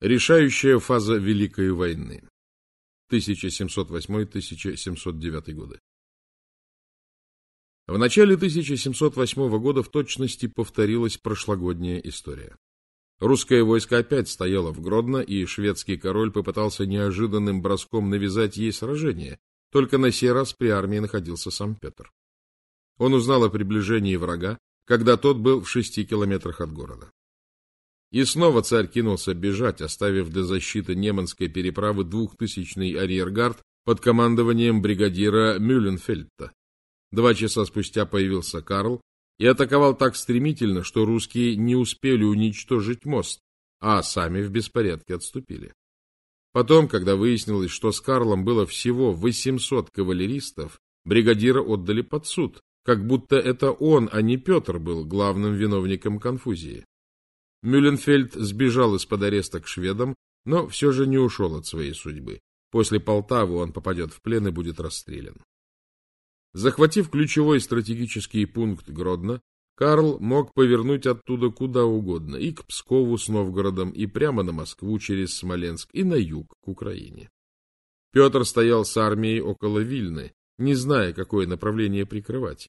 Решающая фаза Великой войны. 1708-1709 годы. В начале 1708 года в точности повторилась прошлогодняя история. Русское войско опять стояло в Гродно, и шведский король попытался неожиданным броском навязать ей сражение, только на сей раз при армии находился сам Петр. Он узнал о приближении врага, когда тот был в шести километрах от города. И снова царь кинулся бежать, оставив для защиты Неманской переправы двухтысячный арьергард под командованием бригадира Мюлленфельта. Два часа спустя появился Карл и атаковал так стремительно, что русские не успели уничтожить мост, а сами в беспорядке отступили. Потом, когда выяснилось, что с Карлом было всего 800 кавалеристов, бригадира отдали под суд, как будто это он, а не Петр был главным виновником конфузии. Мюлленфельд сбежал из-под ареста к шведам, но все же не ушел от своей судьбы. После Полтавы он попадет в плен и будет расстрелян. Захватив ключевой стратегический пункт Гродно, Карл мог повернуть оттуда куда угодно, и к Пскову с Новгородом, и прямо на Москву через Смоленск, и на юг, к Украине. Петр стоял с армией около Вильны, не зная, какое направление прикрывать.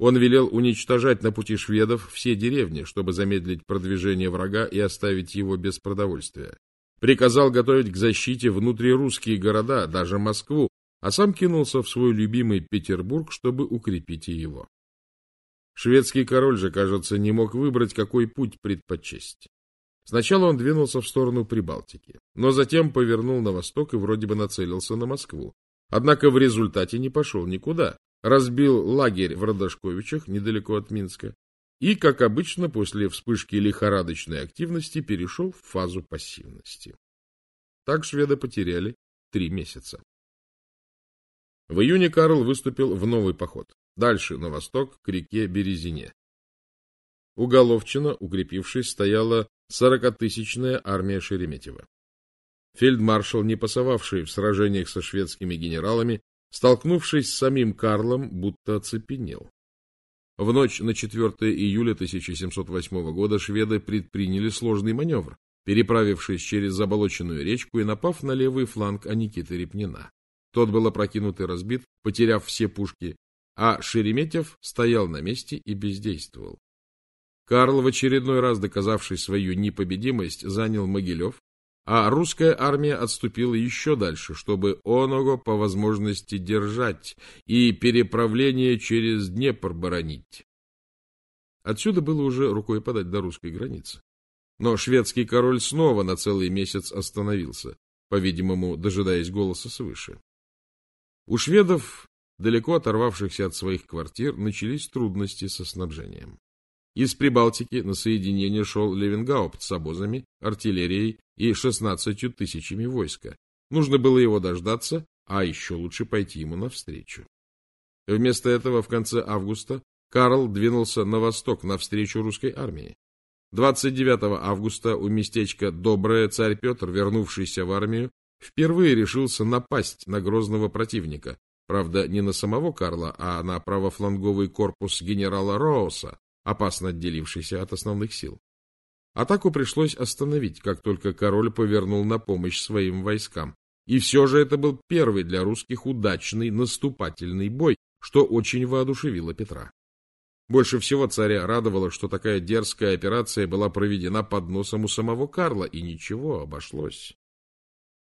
Он велел уничтожать на пути шведов все деревни, чтобы замедлить продвижение врага и оставить его без продовольствия. Приказал готовить к защите внутрирусские города, даже Москву, а сам кинулся в свой любимый Петербург, чтобы укрепить его. Шведский король же, кажется, не мог выбрать, какой путь предпочесть. Сначала он двинулся в сторону Прибалтики, но затем повернул на восток и вроде бы нацелился на Москву. Однако в результате не пошел никуда, разбил лагерь в Родошковичах, недалеко от Минска, и, как обычно, после вспышки лихорадочной активности перешел в фазу пассивности. Так шведы потеряли три месяца. В июне Карл выступил в новый поход. Дальше, на восток, к реке Березине. У Головчина, укрепившись, стояла сорокатысячная армия Шереметьева. Фельдмаршал, не пасовавший в сражениях со шведскими генералами, столкнувшись с самим Карлом, будто оцепенел. В ночь на 4 июля 1708 года шведы предприняли сложный маневр, переправившись через заболоченную речку и напав на левый фланг Аникиты Репнина. Тот был опрокинут и разбит, потеряв все пушки, а Шереметьев стоял на месте и бездействовал. Карл, в очередной раз доказавший свою непобедимость, занял Могилев, а русская армия отступила еще дальше, чтобы оного по возможности держать и переправление через Днепр боронить. Отсюда было уже рукой подать до русской границы. Но шведский король снова на целый месяц остановился, по-видимому, дожидаясь голоса свыше. У шведов, далеко оторвавшихся от своих квартир, начались трудности со снабжением. Из Прибалтики на соединение шел Левенгаупт с обозами, артиллерией и 16 тысячами войска. Нужно было его дождаться, а еще лучше пойти ему навстречу. Вместо этого в конце августа Карл двинулся на восток навстречу русской армии. 29 августа у местечка Доброе царь Петр, вернувшийся в армию, впервые решился напасть на грозного противника, правда, не на самого Карла, а на правофланговый корпус генерала Роуса, опасно отделившийся от основных сил. Атаку пришлось остановить, как только король повернул на помощь своим войскам. И все же это был первый для русских удачный наступательный бой, что очень воодушевило Петра. Больше всего царя радовало, что такая дерзкая операция была проведена под носом у самого Карла, и ничего, обошлось.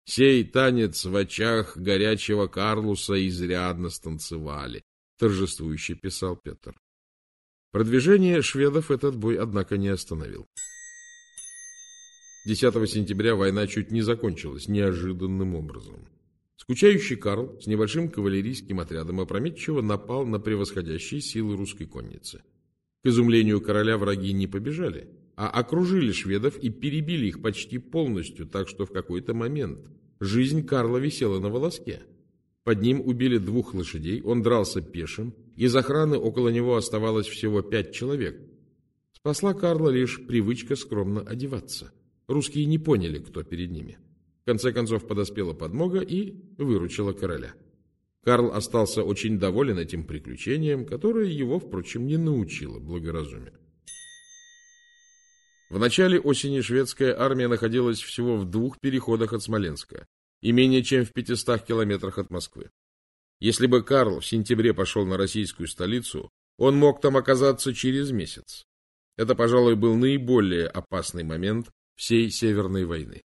Сей танец в очах горячего Карлуса изрядно станцевали, торжествующе писал Петр. Продвижение шведов этот бой, однако, не остановил. 10 сентября война чуть не закончилась неожиданным образом. Скучающий Карл с небольшим кавалерийским отрядом опрометчиво напал на превосходящие силы русской конницы. К изумлению короля враги не побежали, а окружили шведов и перебили их почти полностью, так что в какой-то момент жизнь Карла висела на волоске. Под ним убили двух лошадей, он дрался пешим, из охраны около него оставалось всего пять человек. Спасла Карла лишь привычка скромно одеваться. Русские не поняли, кто перед ними. В конце концов подоспела подмога и выручила короля. Карл остался очень доволен этим приключением, которое его, впрочем, не научило благоразумию. В начале осени шведская армия находилась всего в двух переходах от Смоленска и менее чем в 500 километрах от Москвы. Если бы Карл в сентябре пошел на российскую столицу, он мог там оказаться через месяц. Это, пожалуй, был наиболее опасный момент всей Северной войны.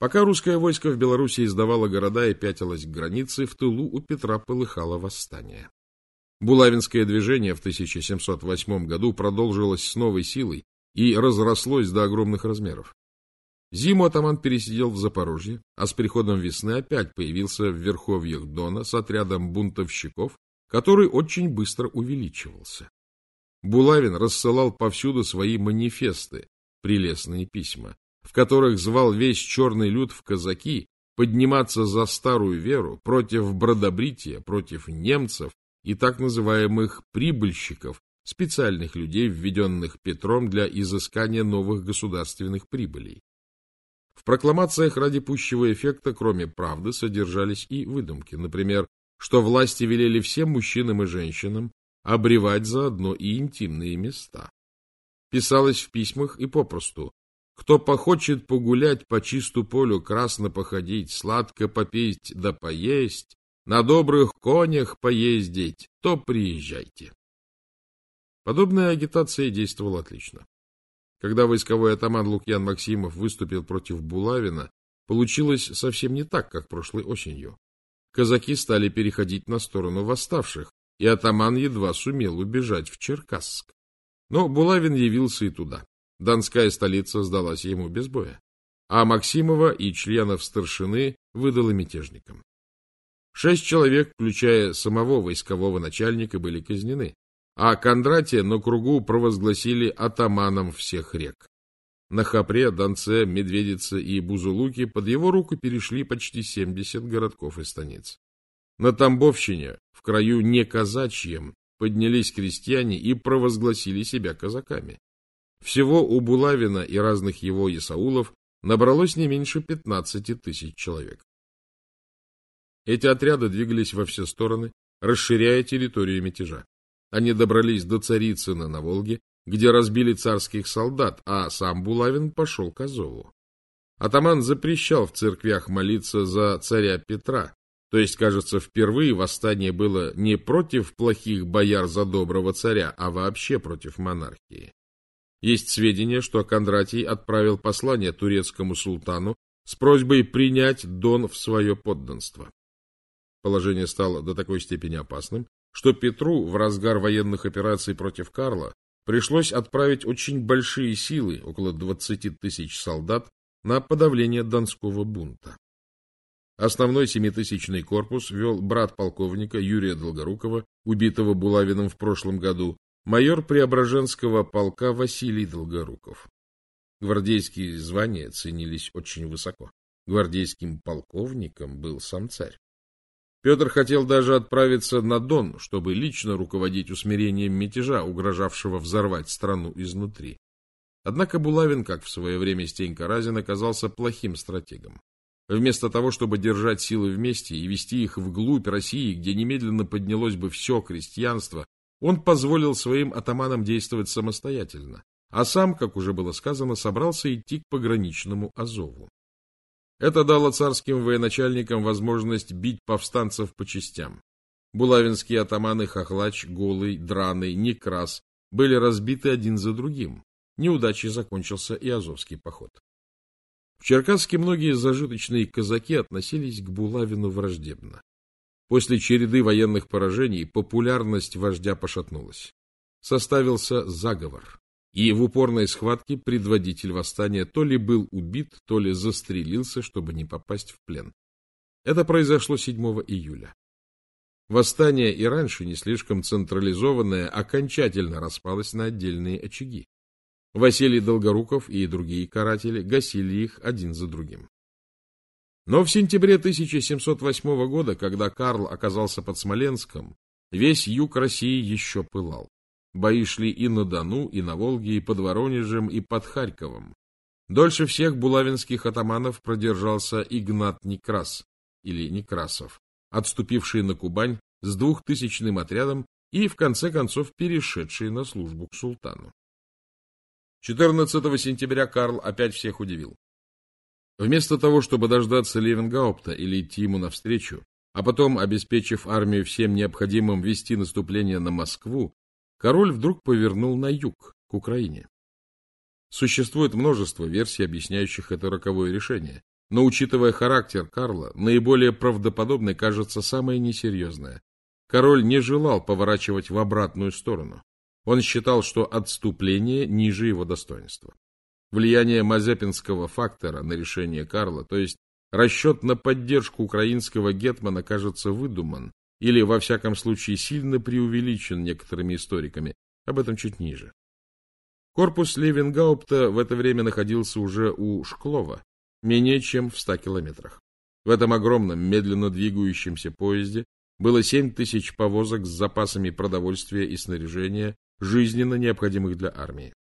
Пока русское войско в Белоруссии сдавало города и пятилось к границе, в тылу у Петра полыхало восстание. Булавинское движение в 1708 году продолжилось с новой силой и разрослось до огромных размеров. Зиму атаман пересидел в Запорожье, а с приходом весны опять появился в верховьях Дона с отрядом бунтовщиков, который очень быстро увеличивался. Булавин рассылал повсюду свои манифесты, прелестные письма, в которых звал весь черный люд в казаки подниматься за старую веру против бродобрития, против немцев и так называемых прибыльщиков, специальных людей, введенных Петром для изыскания новых государственных прибылей. В прокламациях ради пущего эффекта, кроме правды, содержались и выдумки. Например, что власти велели всем мужчинам и женщинам обревать заодно и интимные места. Писалось в письмах и попросту «Кто похочет погулять по чисту полю, красно походить, сладко попить да поесть, на добрых конях поездить, то приезжайте». Подобная агитация действовала отлично. Когда войсковой атаман Лукьян Максимов выступил против Булавина, получилось совсем не так, как прошлой осенью. Казаки стали переходить на сторону восставших, и атаман едва сумел убежать в Черкасск. Но Булавин явился и туда. Донская столица сдалась ему без боя, а Максимова и членов старшины выдала мятежникам. Шесть человек, включая самого войскового начальника, были казнены, а Кондратия на кругу провозгласили атаманом всех рек. На Хапре, Донце, Медведице и Бузулуке под его руку перешли почти 70 городков и станиц. На Тамбовщине, в краю не казачьем, поднялись крестьяне и провозгласили себя казаками. Всего у Булавина и разных его Исаулов набралось не меньше 15 тысяч человек. Эти отряды двигались во все стороны, расширяя территорию мятежа. Они добрались до Царицына на Волге, где разбили царских солдат, а сам Булавин пошел к Азову. Атаман запрещал в церквях молиться за царя Петра, то есть, кажется, впервые восстание было не против плохих бояр за доброго царя, а вообще против монархии. Есть сведения, что Кондратий отправил послание турецкому султану с просьбой принять Дон в свое подданство. Положение стало до такой степени опасным, что Петру в разгар военных операций против Карла пришлось отправить очень большие силы, около 20 тысяч солдат, на подавление Донского бунта. Основной семитысячный корпус вел брат полковника Юрия Долгорукова, убитого Булавиным в прошлом году, майор Преображенского полка Василий Долгоруков. Гвардейские звания ценились очень высоко. Гвардейским полковником был сам царь. Петр хотел даже отправиться на Дон, чтобы лично руководить усмирением мятежа, угрожавшего взорвать страну изнутри. Однако Булавин, как в свое время Стенька Разин, оказался плохим стратегом. Вместо того, чтобы держать силы вместе и вести их вглубь России, где немедленно поднялось бы все крестьянство, он позволил своим атаманам действовать самостоятельно, а сам, как уже было сказано, собрался идти к пограничному Азову. Это дало царским военачальникам возможность бить повстанцев по частям. Булавинские атаманы Хохлач, Голый, Драный, Некрас были разбиты один за другим. Неудачей закончился и Азовский поход. В Черкасске многие зажиточные казаки относились к Булавину враждебно. После череды военных поражений популярность вождя пошатнулась. Составился заговор и в упорной схватке предводитель восстания то ли был убит, то ли застрелился, чтобы не попасть в плен. Это произошло 7 июля. Восстание и раньше не слишком централизованное окончательно распалось на отдельные очаги. Василий Долгоруков и другие каратели гасили их один за другим. Но в сентябре 1708 года, когда Карл оказался под Смоленском, весь юг России еще пылал. Бои шли и на Дону, и на Волге, и под Воронежем, и под Харьковом. Дольше всех булавинских атаманов продержался Игнат Некрас, или Некрасов, отступивший на Кубань с двухтысячным отрядом и, в конце концов, перешедший на службу к султану. 14 сентября Карл опять всех удивил. Вместо того, чтобы дождаться Левенгаупта или идти ему навстречу, а потом, обеспечив армию всем необходимым вести наступление на Москву, король вдруг повернул на юг, к Украине. Существует множество версий, объясняющих это роковое решение, но, учитывая характер Карла, наиболее правдоподобной кажется самое несерьезное. Король не желал поворачивать в обратную сторону. Он считал, что отступление ниже его достоинства. Влияние мазепинского фактора на решение Карла, то есть расчет на поддержку украинского гетмана, кажется выдуман или, во всяком случае, сильно преувеличен некоторыми историками, об этом чуть ниже. Корпус Левенгаупта в это время находился уже у Шклова, менее чем в ста километрах. В этом огромном, медленно двигающемся поезде было семь тысяч повозок с запасами продовольствия и снаряжения, жизненно необходимых для армии.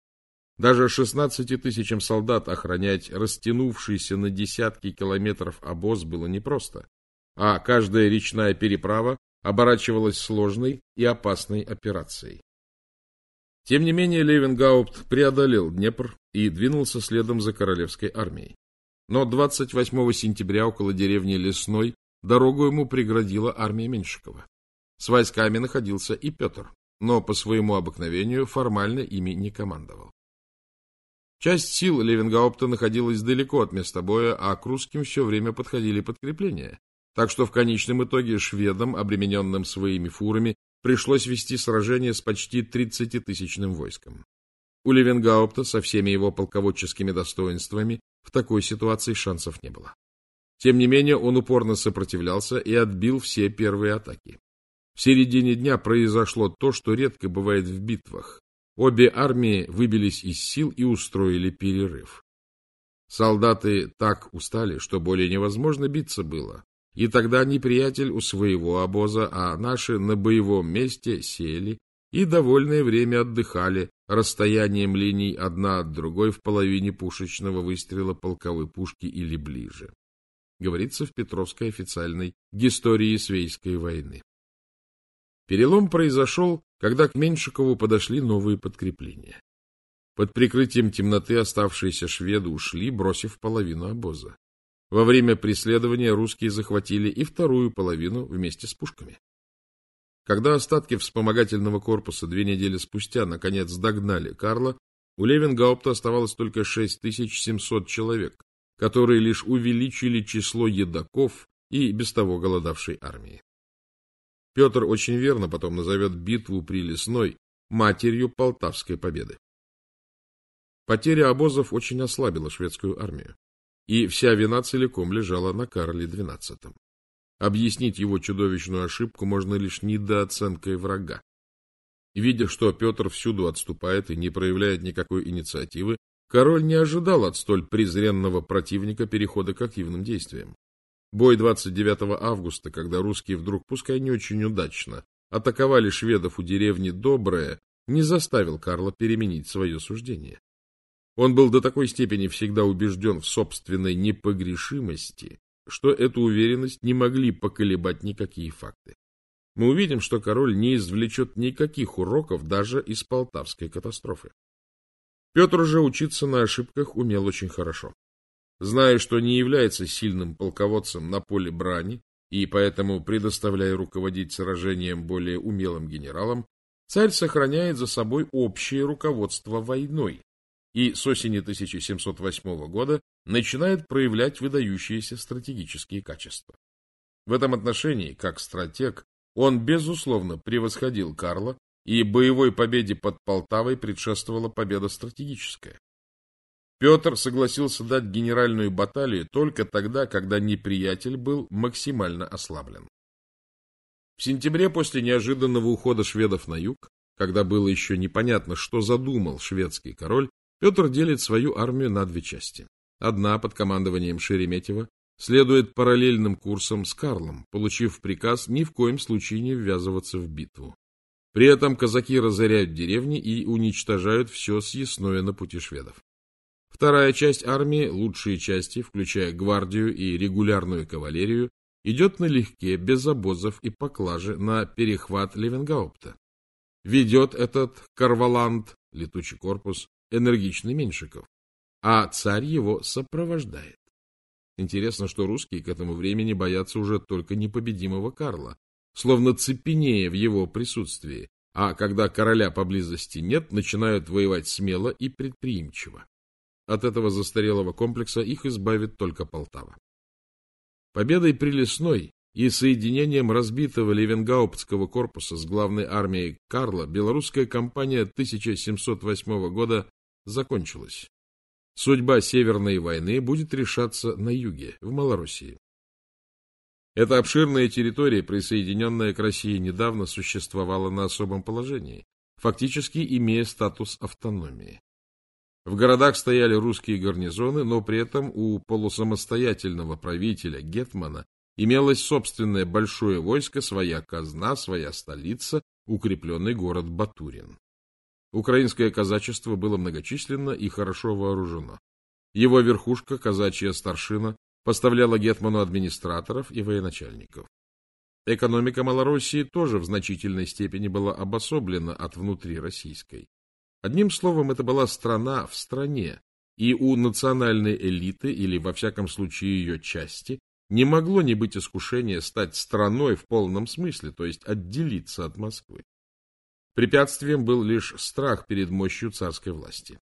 Даже 16 тысячам солдат охранять растянувшийся на десятки километров обоз было непросто, а каждая речная переправа оборачивалась сложной и опасной операцией. Тем не менее Левенгаупт преодолел Днепр и двинулся следом за королевской армией. Но 28 сентября около деревни Лесной дорогу ему преградила армия Меньшикова. С войсками находился и Петр, но по своему обыкновению формально ими не командовал. Часть сил Левенгаупта находилась далеко от места боя, а к русским все время подходили подкрепления, так что в конечном итоге шведам, обремененным своими фурами, пришлось вести сражение с почти 30-тысячным войском. У Левенгаупта со всеми его полководческими достоинствами в такой ситуации шансов не было. Тем не менее, он упорно сопротивлялся и отбил все первые атаки. В середине дня произошло то, что редко бывает в битвах. Обе армии выбились из сил и устроили перерыв. Солдаты так устали, что более невозможно биться было. И тогда неприятель у своего обоза, а наши на боевом месте сели и довольное время отдыхали расстоянием линий одна от другой в половине пушечного выстрела полковой пушки или ближе. Говорится в Петровской официальной «Истории Свейской войны». Перелом произошел, когда к Меньшикову подошли новые подкрепления. Под прикрытием темноты оставшиеся шведы ушли, бросив половину обоза. Во время преследования русские захватили и вторую половину вместе с пушками. Когда остатки вспомогательного корпуса две недели спустя наконец догнали Карла, у Левенгаупта оставалось только 6700 человек, которые лишь увеличили число едоков и без того голодавшей армии. Петр очень верно потом назовет битву при Лесной матерью Полтавской победы. Потеря обозов очень ослабила шведскую армию, и вся вина целиком лежала на Карле XII. Объяснить его чудовищную ошибку можно лишь недооценкой врага. Видя, что Петр всюду отступает и не проявляет никакой инициативы, король не ожидал от столь презренного противника перехода к активным действиям. Бой 29 августа, когда русские вдруг, пускай не очень удачно, атаковали шведов у деревни Доброе, не заставил Карла переменить свое суждение. Он был до такой степени всегда убежден в собственной непогрешимости, что эту уверенность не могли поколебать никакие факты. Мы увидим, что король не извлечет никаких уроков даже из Полтавской катастрофы. Петр же учиться на ошибках умел очень хорошо. Зная, что не является сильным полководцем на поле брани, и поэтому предоставляя руководить сражением более умелым генералам, царь сохраняет за собой общее руководство войной, и с осени 1708 года начинает проявлять выдающиеся стратегические качества. В этом отношении, как стратег, он, безусловно, превосходил Карла, и боевой победе под Полтавой предшествовала победа стратегическая. Петр согласился дать генеральную баталию только тогда, когда неприятель был максимально ослаблен. В сентябре, после неожиданного ухода шведов на юг, когда было еще непонятно, что задумал шведский король, Петр делит свою армию на две части. Одна под командованием Шереметьева следует параллельным курсом с Карлом, получив приказ ни в коем случае не ввязываться в битву. При этом казаки разоряют деревни и уничтожают все съестное на пути шведов. Вторая часть армии, лучшие части, включая гвардию и регулярную кавалерию, идет налегке, без обозов и поклажи, на перехват Левенгаупта. Ведет этот Карваланд, летучий корпус, энергичный Меньшиков, а царь его сопровождает. Интересно, что русские к этому времени боятся уже только непобедимого Карла, словно цепенея в его присутствии, а когда короля поблизости нет, начинают воевать смело и предприимчиво. От этого застарелого комплекса их избавит только Полтава. Победой при Лесной и соединением разбитого Левенгауптского корпуса с главной армией Карла белорусская кампания 1708 года закончилась. Судьба Северной войны будет решаться на юге, в Малороссии. Эта обширная территория, присоединенная к России недавно, существовала на особом положении, фактически имея статус автономии. В городах стояли русские гарнизоны, но при этом у полусамостоятельного правителя Гетмана имелось собственное большое войско, своя казна, своя столица, укрепленный город Батурин. Украинское казачество было многочисленно и хорошо вооружено. Его верхушка, казачья старшина, поставляла Гетману администраторов и военачальников. Экономика Малороссии тоже в значительной степени была обособлена от внутрироссийской. Одним словом, это была страна в стране, и у национальной элиты, или во всяком случае ее части, не могло не быть искушения стать страной в полном смысле, то есть отделиться от Москвы. Препятствием был лишь страх перед мощью царской власти.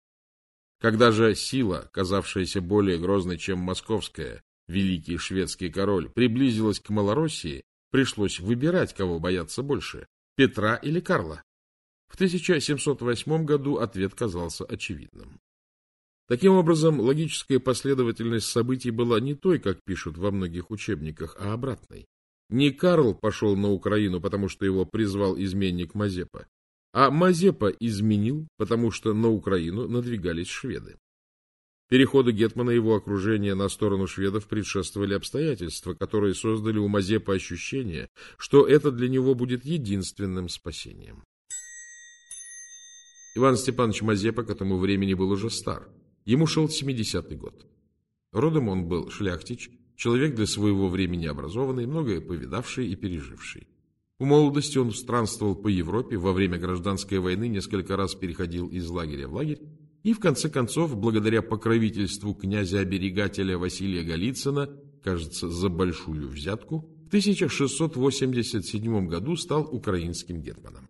Когда же сила, казавшаяся более грозной, чем московская, великий шведский король, приблизилась к Малороссии, пришлось выбирать, кого бояться больше – Петра или Карла. В 1708 году ответ казался очевидным. Таким образом, логическая последовательность событий была не той, как пишут во многих учебниках, а обратной. Не Карл пошел на Украину, потому что его призвал изменник Мазепа, а Мазепа изменил, потому что на Украину надвигались шведы. Переходу Гетмана и его окружения на сторону шведов предшествовали обстоятельства, которые создали у Мазепа ощущение, что это для него будет единственным спасением. Иван Степанович Мазепа к этому времени был уже стар. Ему шел 70-й год. Родом он был шляхтич, человек для своего времени образованный, многое повидавший и переживший. В молодости он странствовал по Европе, во время гражданской войны несколько раз переходил из лагеря в лагерь, и в конце концов, благодаря покровительству князя-оберегателя Василия Голицына, кажется, за большую взятку, в 1687 году стал украинским гетманом.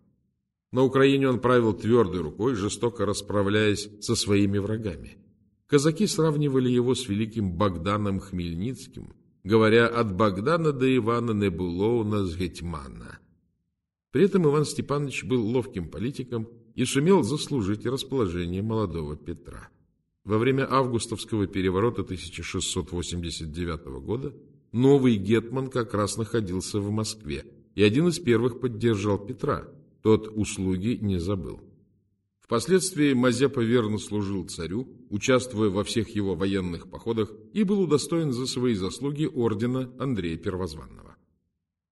На Украине он правил твердой рукой, жестоко расправляясь со своими врагами. Казаки сравнивали его с великим Богданом Хмельницким, говоря «от Богдана до Ивана не было у нас гетьмана». При этом Иван Степанович был ловким политиком и сумел заслужить расположение молодого Петра. Во время августовского переворота 1689 года новый гетман как раз находился в Москве, и один из первых поддержал Петра, тот услуги не забыл. Впоследствии Мазепа верно служил царю, участвуя во всех его военных походах и был удостоен за свои заслуги ордена Андрея Первозванного.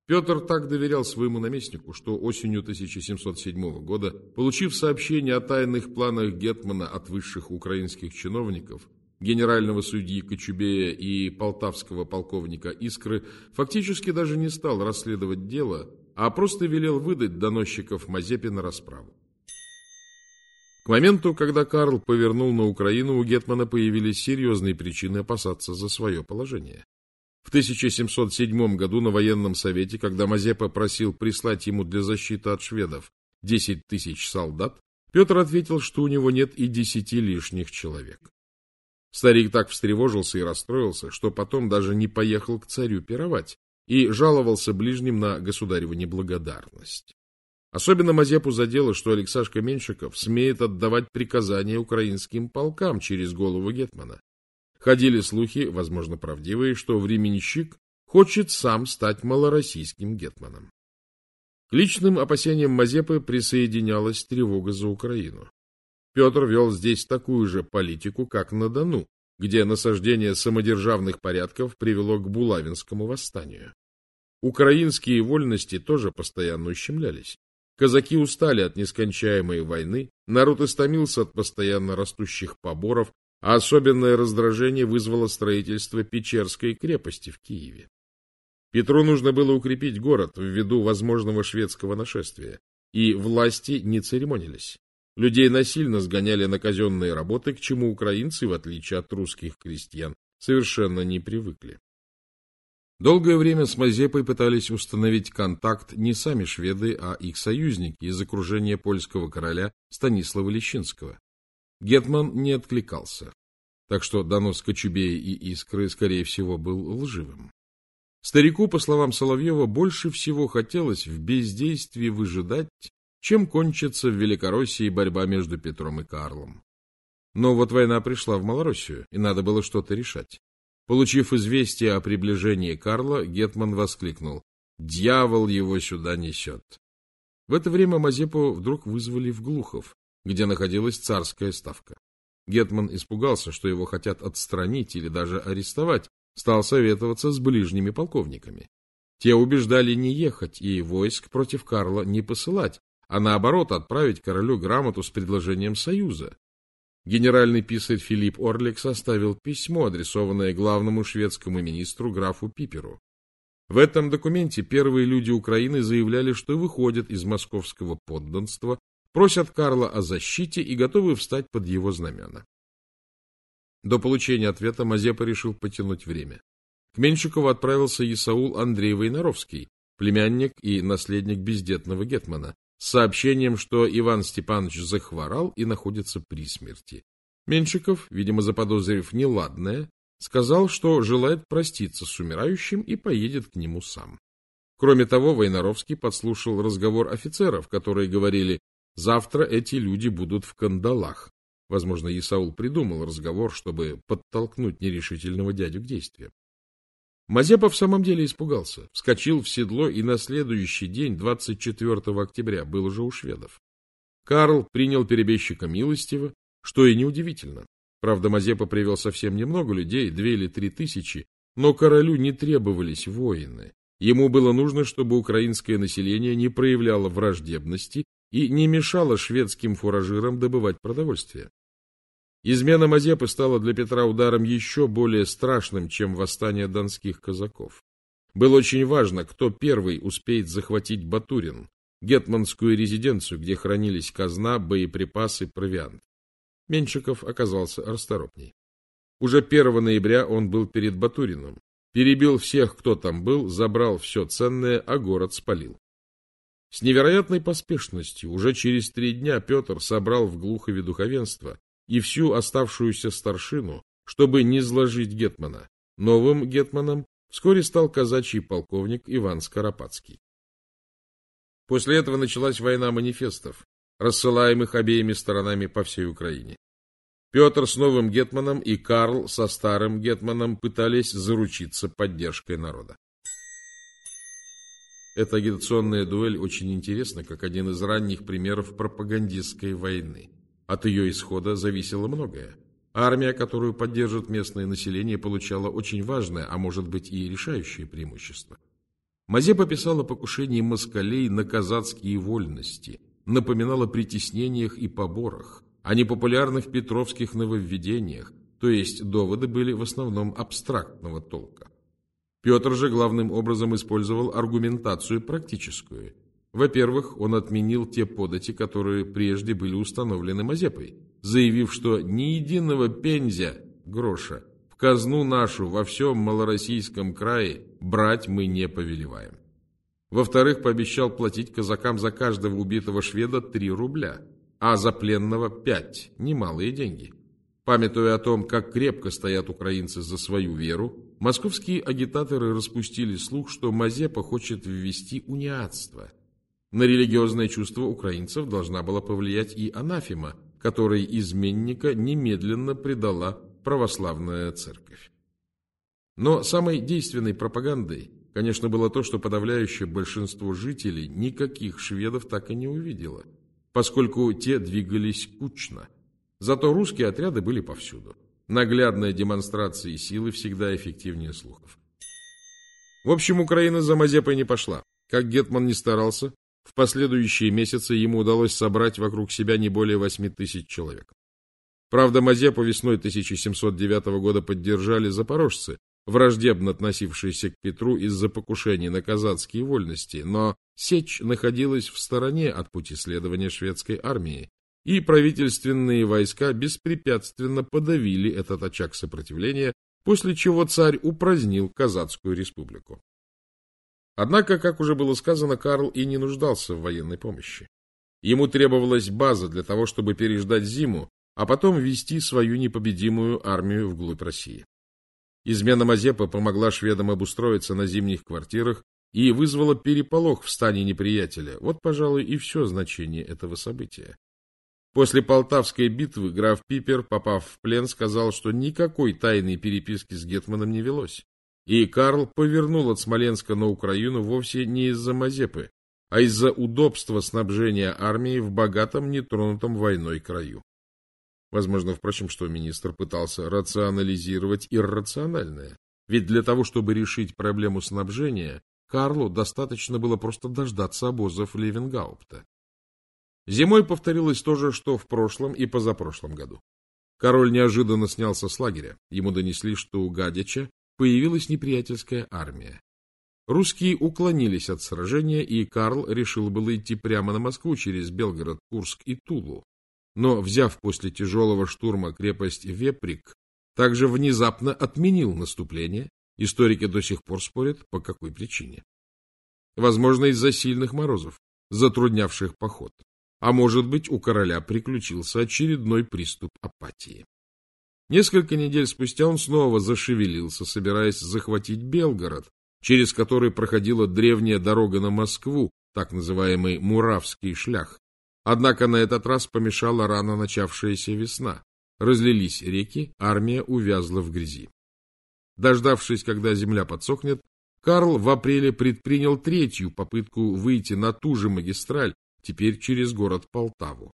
Петр так доверял своему наместнику, что осенью 1707 года, получив сообщение о тайных планах Гетмана от высших украинских чиновников, генерального судьи Кочубея и полтавского полковника Искры, фактически даже не стал расследовать дело, а просто велел выдать доносчиков Мазепе на расправу. К моменту, когда Карл повернул на Украину, у Гетмана появились серьезные причины опасаться за свое положение. В 1707 году на военном совете, когда Мазепа просил прислать ему для защиты от шведов 10 тысяч солдат, Петр ответил, что у него нет и десяти лишних человек. Старик так встревожился и расстроился, что потом даже не поехал к царю пировать, и жаловался ближним на государеву неблагодарность. Особенно Мазепу задело, что Алексашка Меньшиков смеет отдавать приказания украинским полкам через голову Гетмана. Ходили слухи, возможно, правдивые, что временщик хочет сам стать малороссийским гетманом. К личным опасениям Мазепы присоединялась тревога за Украину. Петр вел здесь такую же политику, как на Дону, где насаждение самодержавных порядков привело к Булавинскому восстанию. Украинские вольности тоже постоянно ущемлялись. Казаки устали от нескончаемой войны, народ истомился от постоянно растущих поборов, а особенное раздражение вызвало строительство Печерской крепости в Киеве. Петру нужно было укрепить город ввиду возможного шведского нашествия, и власти не церемонились. Людей насильно сгоняли на казенные работы, к чему украинцы, в отличие от русских крестьян, совершенно не привыкли. Долгое время с Мазепой пытались установить контакт не сами шведы, а их союзники из окружения польского короля Станислава Лещинского. Гетман не откликался, так что донос Кочубея и Искры, скорее всего, был лживым. Старику, по словам Соловьева, больше всего хотелось в бездействии выжидать, чем кончится в Великороссии борьба между Петром и Карлом. Но вот война пришла в Малороссию, и надо было что-то решать. Получив известие о приближении Карла, Гетман воскликнул «Дьявол его сюда несет!». В это время Мазепу вдруг вызвали в Глухов, где находилась царская ставка. Гетман испугался, что его хотят отстранить или даже арестовать, стал советоваться с ближними полковниками. Те убеждали не ехать и войск против Карла не посылать, а наоборот отправить королю грамоту с предложением союза. Генеральный писарь Филипп Орлик составил письмо, адресованное главному шведскому министру графу Пиперу. В этом документе первые люди Украины заявляли, что выходят из московского подданства, просят Карла о защите и готовы встать под его знамена. До получения ответа Мазепа решил потянуть время. К Менщикову отправился Исаул Андрей Войнаровский, племянник и наследник бездетного гетмана, сообщением, что Иван Степанович захворал и находится при смерти. Меньшиков, видимо, заподозрив неладное, сказал, что желает проститься с умирающим и поедет к нему сам. Кроме того, Войнаровский подслушал разговор офицеров, которые говорили «завтра эти люди будут в кандалах». Возможно, Исаул придумал разговор, чтобы подтолкнуть нерешительного дядю к действиям. Мазепа в самом деле испугался, вскочил в седло и на следующий день, 24 октября, был уже у шведов. Карл принял перебежчика милостиво, что и неудивительно. Правда, Мазепа привел совсем немного людей, две или три тысячи, но королю не требовались воины. Ему было нужно, чтобы украинское население не проявляло враждебности и не мешало шведским фуражирам добывать продовольствие. Измена Мазепы стала для Петра ударом еще более страшным, чем восстание донских казаков. Было очень важно, кто первый успеет захватить Батурин, гетманскую резиденцию, где хранились казна, боеприпасы, провиант. Меньшиков оказался расторопней. Уже 1 ноября он был перед Батурином, перебил всех, кто там был, забрал все ценное, а город спалил. С невероятной поспешностью уже через три дня Петр собрал в Глухове духовенство и всю оставшуюся старшину, чтобы не сложить гетмана. Новым гетманом вскоре стал казачий полковник Иван Скоропадский. После этого началась война манифестов, рассылаемых обеими сторонами по всей Украине. Петр с новым гетманом и Карл со старым гетманом пытались заручиться поддержкой народа. Эта агитационная дуэль очень интересна, как один из ранних примеров пропагандистской войны. От ее исхода зависело многое. Армия, которую поддержит местное население, получала очень важное, а может быть и решающее преимущество. Мазепа писал о покушении москалей на казацкие вольности, напоминал о притеснениях и поборах, о непопулярных петровских нововведениях, то есть доводы были в основном абстрактного толка. Петр же главным образом использовал аргументацию практическую – во-первых, он отменил те подати, которые прежде были установлены Мазепой, заявив, что ни единого пензя, гроша, в казну нашу во всем малороссийском крае брать мы не повелеваем. Во-вторых, пообещал платить казакам за каждого убитого шведа 3 рубля, а за пленного 5, немалые деньги. Памятуя о том, как крепко стоят украинцы за свою веру, московские агитаторы распустили слух, что Мазепа хочет ввести униатство – на религиозное чувство украинцев должна была повлиять и анафема, которой изменника немедленно предала православная церковь. Но самой действенной пропагандой, конечно, было то, что подавляющее большинство жителей никаких шведов так и не увидело, поскольку те двигались кучно. Зато русские отряды были повсюду. Наглядная демонстрация силы всегда эффективнее слухов. В общем, Украина за Мазепой не пошла. Как Гетман не старался, в последующие месяцы ему удалось собрать вокруг себя не более 8 тысяч человек. Правда, Мазепу весной 1709 года поддержали запорожцы, враждебно относившиеся к Петру из-за покушений на казацкие вольности, но Сечь находилась в стороне от пути следования шведской армии, и правительственные войска беспрепятственно подавили этот очаг сопротивления, после чего царь упразднил Казацкую республику. Однако, как уже было сказано, Карл и не нуждался в военной помощи. Ему требовалась база для того, чтобы переждать зиму, а потом вести свою непобедимую армию вглубь России. Измена Мазепы помогла шведам обустроиться на зимних квартирах и вызвала переполох в стане неприятеля. Вот, пожалуй, и все значение этого события. После Полтавской битвы граф Пипер, попав в плен, сказал, что никакой тайной переписки с Гетманом не велось. И Карл повернул от Смоленска на Украину вовсе не из-за Мазепы, а из-за удобства снабжения армии в богатом, нетронутом войной краю. Возможно, впрочем, что министр пытался рационализировать иррациональное. Ведь для того, чтобы решить проблему снабжения, Карлу достаточно было просто дождаться обозов Левенгаупта. Зимой повторилось то же, что в прошлом и позапрошлом году. Король неожиданно снялся с лагеря. Ему донесли, что у Гадича появилась неприятельская армия. Русские уклонились от сражения, и Карл решил было идти прямо на Москву через Белгород, Курск и Тулу но, взяв после тяжелого штурма крепость Веприк, также внезапно отменил наступление. Историки до сих пор спорят, по какой причине. Возможно, из-за сильных морозов, затруднявших поход. А может быть, у короля приключился очередной приступ апатии. Несколько недель спустя он снова зашевелился, собираясь захватить Белгород, через который проходила древняя дорога на Москву, так называемый Муравский шлях, Однако на этот раз помешала рано начавшаяся весна. Разлились реки, армия увязла в грязи. Дождавшись, когда земля подсохнет, Карл в апреле предпринял третью попытку выйти на ту же магистраль, теперь через город Полтаву.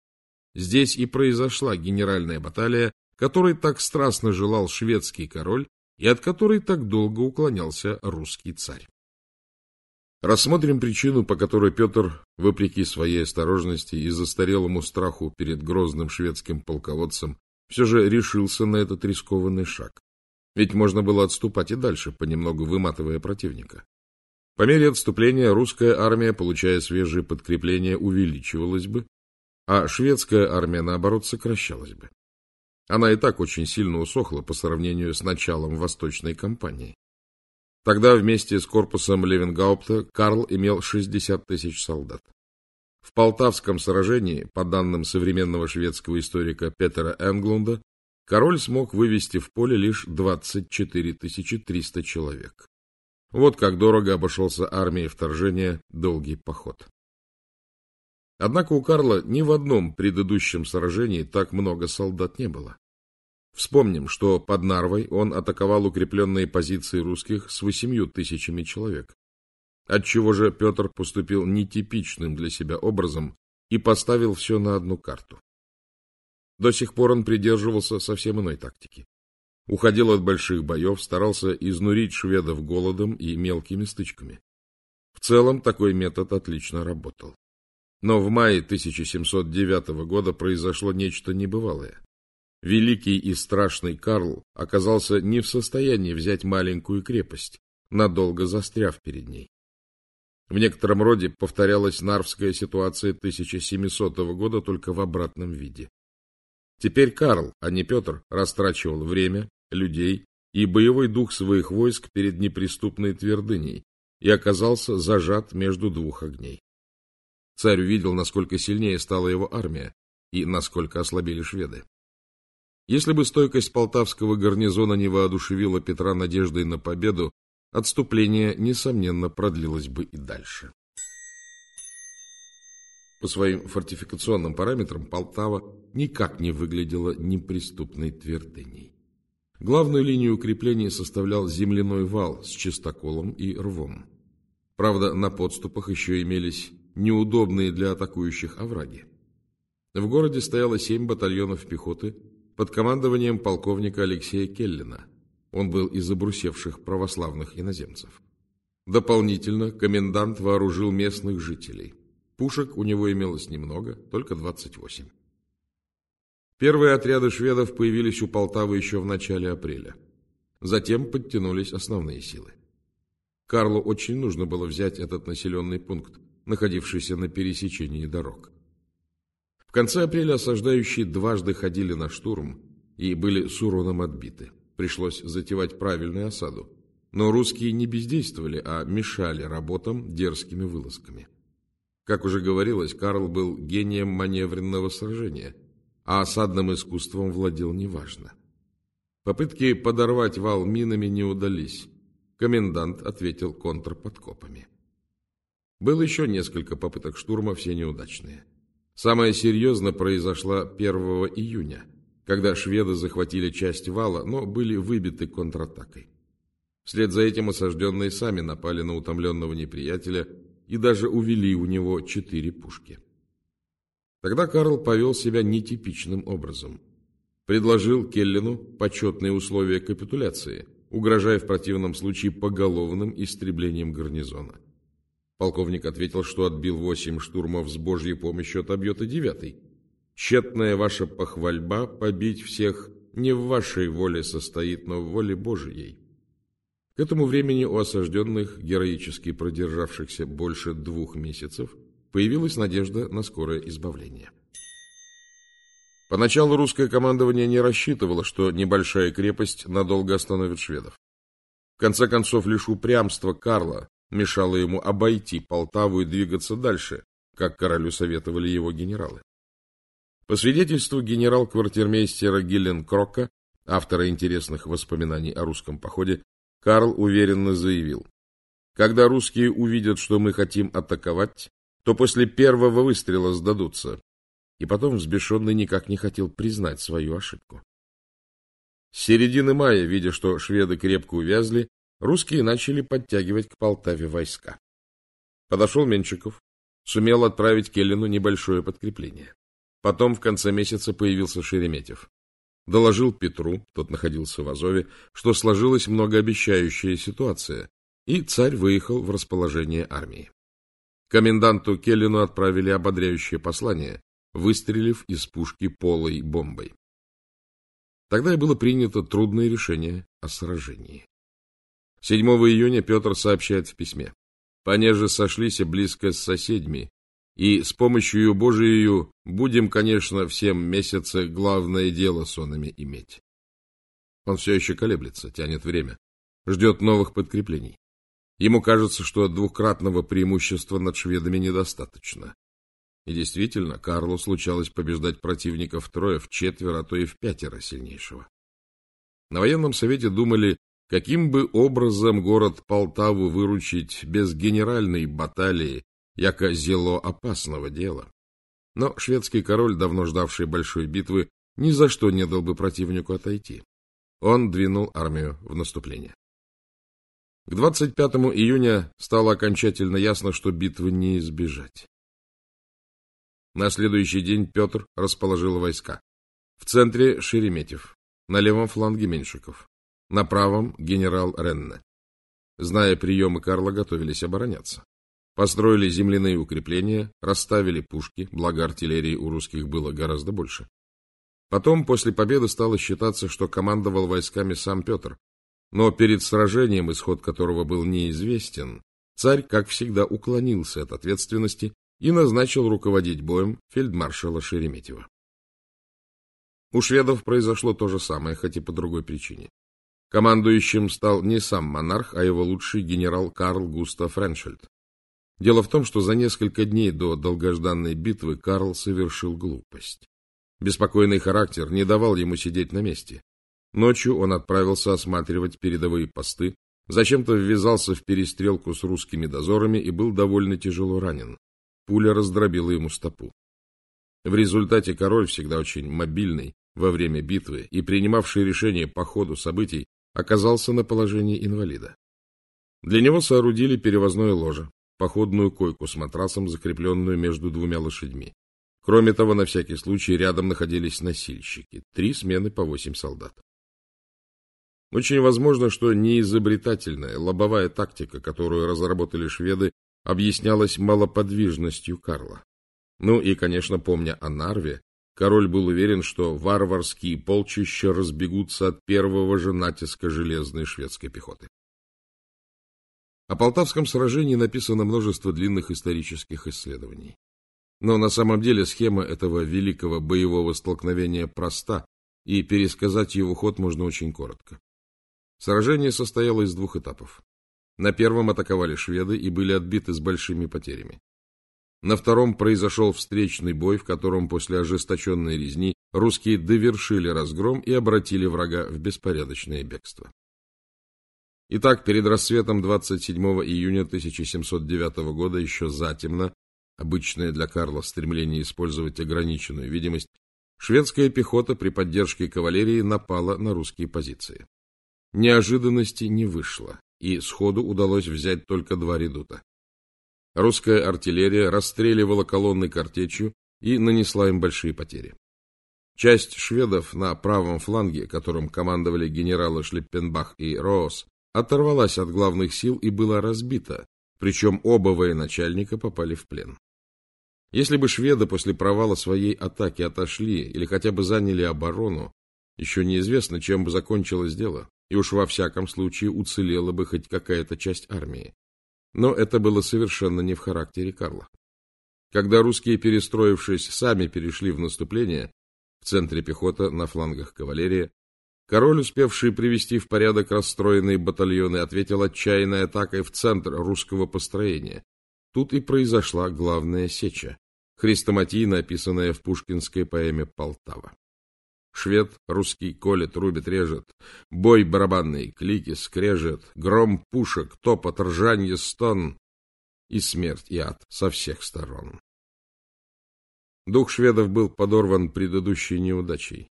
Здесь и произошла генеральная баталия, которой так страстно желал шведский король и от которой так долго уклонялся русский царь. Рассмотрим причину, по которой Петр, вопреки своей осторожности и застарелому страху перед грозным шведским полководцем, все же решился на этот рискованный шаг. Ведь можно было отступать и дальше, понемногу выматывая противника. По мере отступления русская армия, получая свежие подкрепления, увеличивалась бы, а шведская армия, наоборот, сокращалась бы. Она и так очень сильно усохла по сравнению с началом Восточной кампании. Тогда вместе с корпусом Левенгаупта Карл имел 60 тысяч солдат. В Полтавском сражении, по данным современного шведского историка Петера Энглунда, король смог вывести в поле лишь 24 300 человек. Вот как дорого обошелся армии вторжения долгий поход. Однако у Карла ни в одном предыдущем сражении так много солдат не было. Вспомним, что под Нарвой он атаковал укрепленные позиции русских с восемью тысячами человек. Отчего же Петр поступил нетипичным для себя образом и поставил все на одну карту. До сих пор он придерживался совсем иной тактики. Уходил от больших боев, старался изнурить шведов голодом и мелкими стычками. В целом такой метод отлично работал. Но в мае 1709 года произошло нечто небывалое. Великий и страшный Карл оказался не в состоянии взять маленькую крепость, надолго застряв перед ней. В некотором роде повторялась Нарвская ситуация 1700 года только в обратном виде. Теперь Карл, а не Петр, растрачивал время, людей и боевой дух своих войск перед неприступной твердыней и оказался зажат между двух огней. Царь увидел, насколько сильнее стала его армия и насколько ослабели шведы. Если бы стойкость полтавского гарнизона не воодушевила Петра надеждой на победу, отступление, несомненно, продлилось бы и дальше. По своим фортификационным параметрам Полтава никак не выглядела неприступной твердыней. Главную линию укрепления составлял земляной вал с чистоколом и рвом. Правда, на подступах еще имелись неудобные для атакующих овраги. В городе стояло семь батальонов пехоты под командованием полковника Алексея Келлина. Он был из обрусевших православных иноземцев. Дополнительно комендант вооружил местных жителей. Пушек у него имелось немного, только 28. Первые отряды шведов появились у Полтавы еще в начале апреля. Затем подтянулись основные силы. Карлу очень нужно было взять этот населенный пункт, находившийся на пересечении дорог конце апреля осаждающие дважды ходили на штурм и были с уроном отбиты. Пришлось затевать правильную осаду. Но русские не бездействовали, а мешали работам дерзкими вылазками. Как уже говорилось, Карл был гением маневренного сражения, а осадным искусством владел неважно. Попытки подорвать вал минами не удались. Комендант ответил контрподкопами. Было еще несколько попыток штурма, все неудачные. Самая серьезно произошла 1 июня, когда шведы захватили часть вала, но были выбиты контратакой. Вслед за этим осажденные сами напали на утомленного неприятеля и даже увели у него четыре пушки. Тогда Карл повел себя нетипичным образом. Предложил Келлину почетные условия капитуляции, угрожая в противном случае поголовным истреблением гарнизона. Полковник ответил, что отбил восемь штурмов с Божьей помощью, отобьет и девятый. Тщетная ваша похвальба побить всех не в вашей воле состоит, но в воле Божией. К этому времени у осажденных, героически продержавшихся больше двух месяцев, появилась надежда на скорое избавление. Поначалу русское командование не рассчитывало, что небольшая крепость надолго остановит шведов. В конце концов, лишь упрямство Карла мешало ему обойти Полтаву и двигаться дальше, как королю советовали его генералы. По свидетельству генерал-квартирмейстера Гиллен Крока, автора интересных воспоминаний о русском походе, Карл уверенно заявил, «Когда русские увидят, что мы хотим атаковать, то после первого выстрела сдадутся». И потом взбешенный никак не хотел признать свою ошибку. С середины мая, видя, что шведы крепко увязли, русские начали подтягивать к Полтаве войска. Подошел Менчиков, сумел отправить Келлину небольшое подкрепление. Потом в конце месяца появился Шереметьев доложил Петру, тот находился в Азове, что сложилась многообещающая ситуация, и царь выехал в расположение армии. Коменданту Келлину отправили ободряющее послание, выстрелив из пушки полой бомбой. Тогда и было принято трудное решение о сражении. 7 июня Петр сообщает в письме. «Понеже сошлись близко с соседями, и с помощью Божией будем, конечно, всем месяце главное дело сонами иметь. Он все еще колеблется, тянет время, ждет новых подкреплений. Ему кажется, что двукратного преимущества над шведами недостаточно. И действительно, Карлу случалось побеждать противника втрое, в четверо, а то и в пятеро сильнейшего. На военном совете думали, каким бы образом город Полтаву выручить без генеральной баталии яко зело опасного дела. Но шведский король, давно ждавший большой битвы, ни за что не дал бы противнику отойти. Он двинул армию в наступление. К 25 июня стало окончательно ясно, что битвы не избежать. На следующий день Петр расположил войска. В центре Шереметьев, на левом фланге Меньшиков, на правом генерал Ренне. Зная приемы Карла, готовились обороняться. Построили земляные укрепления, расставили пушки, благо артиллерии у русских было гораздо больше. Потом, после победы, стало считаться, что командовал войсками сам Петр. Но перед сражением, исход которого был неизвестен, царь, как всегда, уклонился от ответственности и назначил руководить боем фельдмаршала Шереметьева. У шведов произошло то же самое, хоть и по другой причине. Командующим стал не сам монарх, а его лучший генерал Карл Густав Реншельд. Дело в том, что за несколько дней до долгожданной битвы Карл совершил глупость. Беспокойный характер не давал ему сидеть на месте. Ночью он отправился осматривать передовые посты, зачем-то ввязался в перестрелку с русскими дозорами и был довольно тяжело ранен. Пуля раздробила ему стопу. В результате король, всегда очень мобильный во время битвы и принимавший решения по ходу событий, оказался на положении инвалида. Для него соорудили перевозное ложе, походную койку с матрасом, закрепленную между двумя лошадьми. Кроме того, на всякий случай рядом находились носильщики, три смены по восемь солдат. Очень возможно, что неизобретательная лобовая тактика, которую разработали шведы, объяснялась малоподвижностью Карла. Ну и, конечно, помня о Нарве, король был уверен, что варварские полчища разбегутся от первого же натиска железной шведской пехоты. О Полтавском сражении написано множество длинных исторических исследований. Но на самом деле схема этого великого боевого столкновения проста, и пересказать его ход можно очень коротко. Сражение состояло из двух этапов. На первом атаковали шведы и были отбиты с большими потерями. На втором произошел встречный бой, в котором после ожесточенной резни русские довершили разгром и обратили врага в беспорядочное бегство. Итак, перед рассветом 27 июня 1709 года еще затемно, обычное для Карла стремление использовать ограниченную видимость, шведская пехота при поддержке кавалерии напала на русские позиции. Неожиданности не вышло, и сходу удалось взять только два редута. Русская артиллерия расстреливала колонны картечью и нанесла им большие потери. Часть шведов на правом фланге, которым командовали генералы Шлиппенбах и Роос, оторвалась от главных сил и была разбита, причем оба военачальника попали в плен. Если бы шведы после провала своей атаки отошли или хотя бы заняли оборону, еще неизвестно, чем бы закончилось дело, и уж во всяком случае уцелела бы хоть какая-то часть армии. Но это было совершенно не в характере Карла. Когда русские, перестроившись, сами перешли в наступление, в центре пехота, на флангах кавалерия, король, успевший привести в порядок расстроенные батальоны, ответил отчаянной атакой в центр русского построения. Тут и произошла главная сеча, хрестоматийно описанная в пушкинской поэме «Полтава». Швед русский колет, рубит, режет. Бой барабанный, клики, скрежет. Гром пушек, топот, ржанье, стон. И смерть, и ад со всех сторон. Дух шведов был подорван предыдущей неудачей.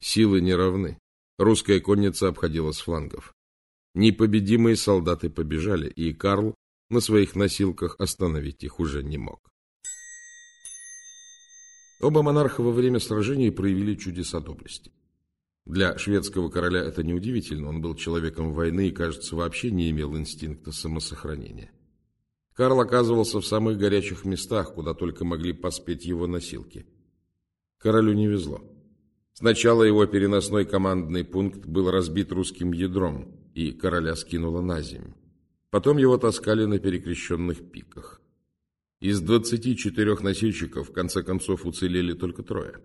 Силы не равны. Русская конница обходила с флангов. Непобедимые солдаты побежали, и Карл на своих носилках остановить их уже не мог. Оба монарха во время сражений проявили чудеса доблести. Для шведского короля это неудивительно, он был человеком войны и, кажется, вообще не имел инстинкта самосохранения. Карл оказывался в самых горячих местах, куда только могли поспеть его носилки. Королю не везло. Сначала его переносной командный пункт был разбит русским ядром, и короля скинуло на землю. Потом его таскали на перекрещенных пиках. Из 24 носильщиков в конце концов уцелели только трое.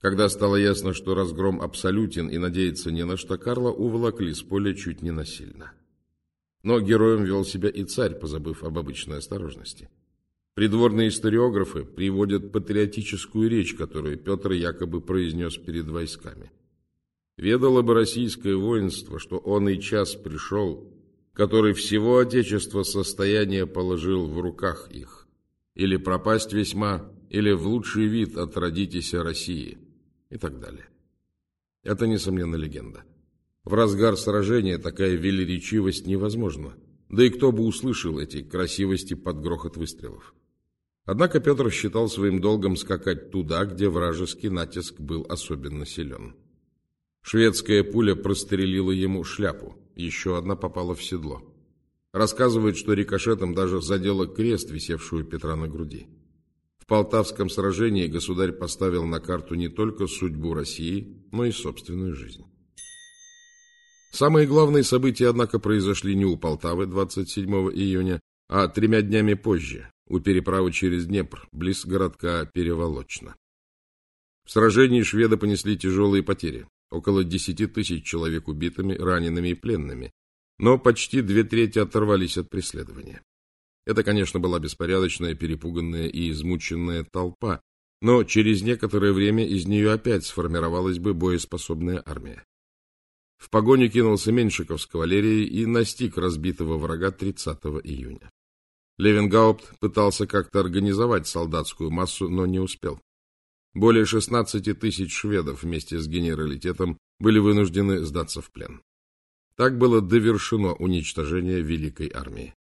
Когда стало ясно, что разгром абсолютен и надеяться не на что, Карла уволокли с поля чуть не насильно. Но героем вел себя и царь, позабыв об обычной осторожности. Придворные историографы приводят патриотическую речь, которую Петр якобы произнес перед войсками. Ведало бы российское воинство, что он и час пришел, который всего Отечества состояние положил в руках их, или пропасть весьма, или в лучший вид отродитесь России, и так далее. Это, несомненно, легенда. В разгар сражения такая велеречивость невозможна, да и кто бы услышал эти красивости под грохот выстрелов. Однако Петр считал своим долгом скакать туда, где вражеский натиск был особенно силен. Шведская пуля прострелила ему шляпу, еще одна попала в седло. Рассказывают, что рикошетом даже задела крест, висевшую Петра на груди. В Полтавском сражении государь поставил на карту не только судьбу России, но и собственную жизнь. Самые главные события, однако, произошли не у Полтавы 27 июня, а тремя днями позже, у переправы через Днепр, близ городка Переволочно. В сражении шведы понесли тяжелые потери около десяти тысяч человек убитыми, ранеными и пленными, но почти две трети оторвались от преследования. Это, конечно, была беспорядочная, перепуганная и измученная толпа, но через некоторое время из нее опять сформировалась бы боеспособная армия. В погоню кинулся Меньшиков с кавалерией и настиг разбитого врага 30 июня. Левенгаупт пытался как-то организовать солдатскую массу, но не успел. Более 16 тысяч шведов вместе с генералитетом были вынуждены сдаться в плен. Так было довершено уничтожение Великой армии.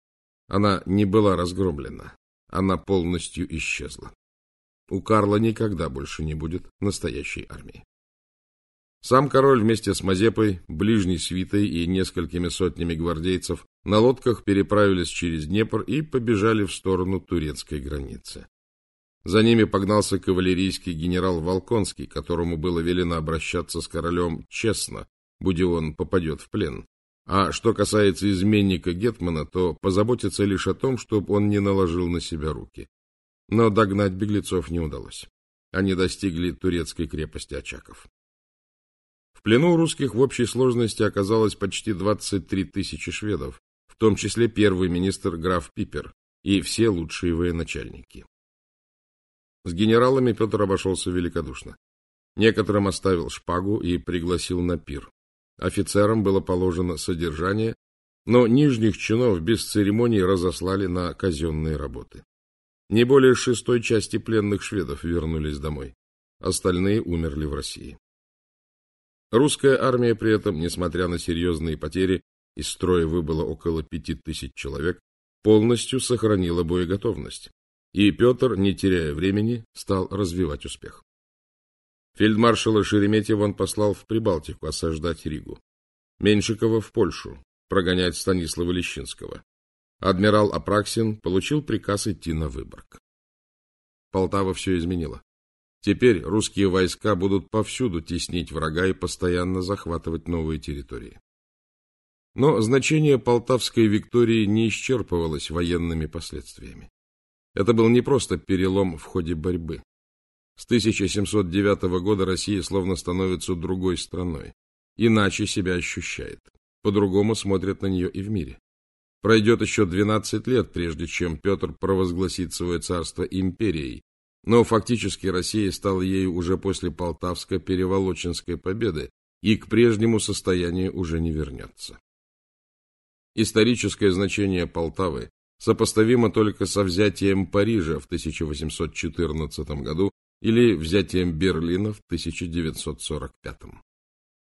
Она не была разгромлена, она полностью исчезла. У Карла никогда больше не будет настоящей армии. Сам король вместе с Мазепой, ближней свитой и несколькими сотнями гвардейцев на лодках переправились через Днепр и побежали в сторону турецкой границы. За ними погнался кавалерийский генерал Волконский, которому было велено обращаться с королем честно, будь он попадет в плен. А что касается изменника Гетмана, то позаботиться лишь о том, чтобы он не наложил на себя руки. но догнать беглецов не удалось. Они достигли турецкой крепости Очаков. В плену русских в общей сложности оказалось почти 23 тысячи шведов, в том числе первый министр граф Пипер и все лучшие военачальники. С генералами Петр обошелся великодушно. Некоторым оставил шпагу и пригласил на пир. Офицерам было положено содержание, но нижних чинов без церемоний разослали на казенные работы. Не более шестой части пленных шведов вернулись домой. Остальные умерли в России. Русская армия при этом, несмотря на серьезные потери, из строя выбыло около пяти тысяч человек, полностью сохранила боеготовность. И Петр, не теряя времени, стал развивать успех. Фельдмаршала Шереметьева он послал в Прибалтику осаждать Ригу. Меньшикова в Польшу, прогонять Станислава Лещинского. Адмирал Апраксин получил приказ идти на Выборг. Полтава все изменила. Теперь русские войска будут повсюду теснить врага и постоянно захватывать новые территории. Но значение Полтавской виктории не исчерпывалось военными последствиями. Это был не просто перелом в ходе борьбы. С 1709 года Россия словно становится другой страной, иначе себя ощущает, по-другому смотрят на нее и в мире. Пройдет еще 12 лет, прежде чем Петр провозгласит свое царство империей, но фактически Россия стала ею уже после Полтавско-Переволочинской победы и к прежнему состоянию уже не вернется. Историческое значение Полтавы сопоставимо только со взятием Парижа в 1814 году или взятием Берлина в 1945.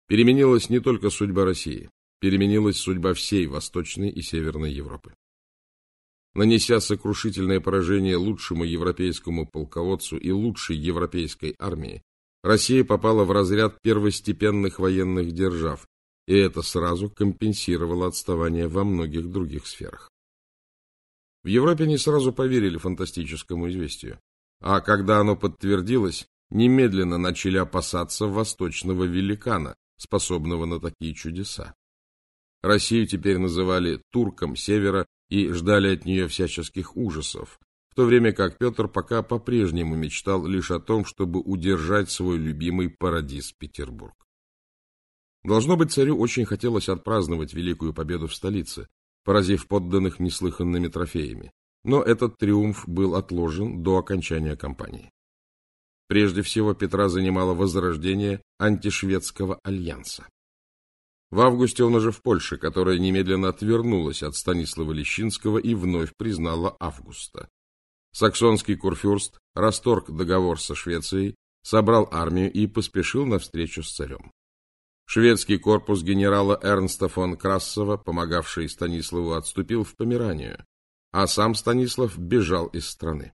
Переменилась не только судьба России, переменилась судьба всей Восточной и Северной Европы. Нанеся сокрушительное поражение лучшему европейскому полководцу и лучшей европейской армии, Россия попала в разряд первостепенных военных держав, и это сразу компенсировало отставание во многих других сферах. В Европе не сразу поверили фантастическому известию. А когда оно подтвердилось, немедленно начали опасаться восточного великана, способного на такие чудеса. Россию теперь называли турком севера и ждали от нее всяческих ужасов, в то время как Петр пока по-прежнему мечтал лишь о том, чтобы удержать свой любимый парадиз Петербург. Должно быть, царю очень хотелось отпраздновать великую победу в столице, поразив подданных неслыханными трофеями но этот триумф был отложен до окончания кампании. Прежде всего Петра занимало возрождение антишведского альянса. В августе он уже в Польше, которая немедленно отвернулась от Станислава Лещинского и вновь признала Августа. Саксонский курфюрст расторг договор со Швецией, собрал армию и поспешил навстречу с царем. Шведский корпус генерала Эрнста фон Крассова, помогавший Станиславу, отступил в Померанию, а сам Станислав бежал из страны.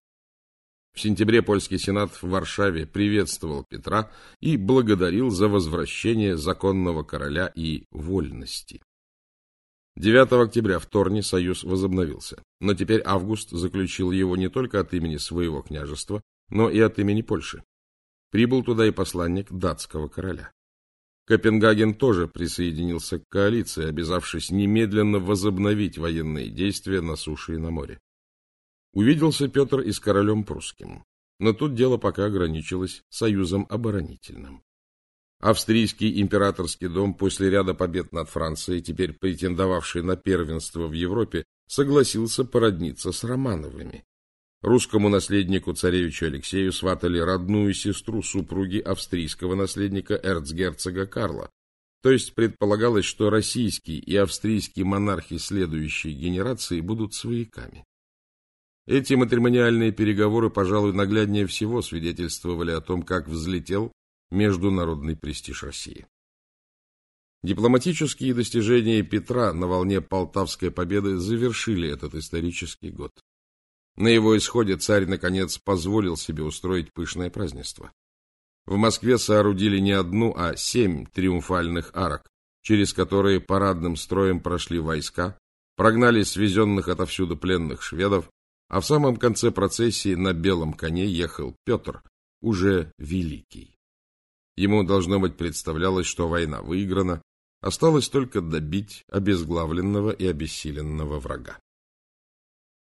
В сентябре польский сенат в Варшаве приветствовал Петра и благодарил за возвращение законного короля и вольности. 9 октября в Торне союз возобновился, но теперь Август заключил его не только от имени своего княжества, но и от имени Польши. Прибыл туда и посланник датского короля. Копенгаген тоже присоединился к коалиции, обязавшись немедленно возобновить военные действия на суше и на море. Увиделся Петр и с королем прусским, но тут дело пока ограничилось союзом оборонительным. Австрийский императорский дом после ряда побед над Францией, теперь претендовавший на первенство в Европе, согласился породниться с Романовыми, Русскому наследнику царевичу Алексею сватали родную сестру супруги австрийского наследника эрцгерцога Карла. То есть предполагалось, что российские и австрийские монархи следующей генерации будут свояками. Эти матримониальные переговоры, пожалуй, нагляднее всего свидетельствовали о том, как взлетел международный престиж России. Дипломатические достижения Петра на волне Полтавской победы завершили этот исторический год. На его исходе царь, наконец, позволил себе устроить пышное празднество. В Москве соорудили не одну, а семь триумфальных арок, через которые парадным строем прошли войска, прогнали свезенных отовсюду пленных шведов, а в самом конце процессии на белом коне ехал Петр, уже великий. Ему, должно быть, представлялось, что война выиграна, осталось только добить обезглавленного и обессиленного врага.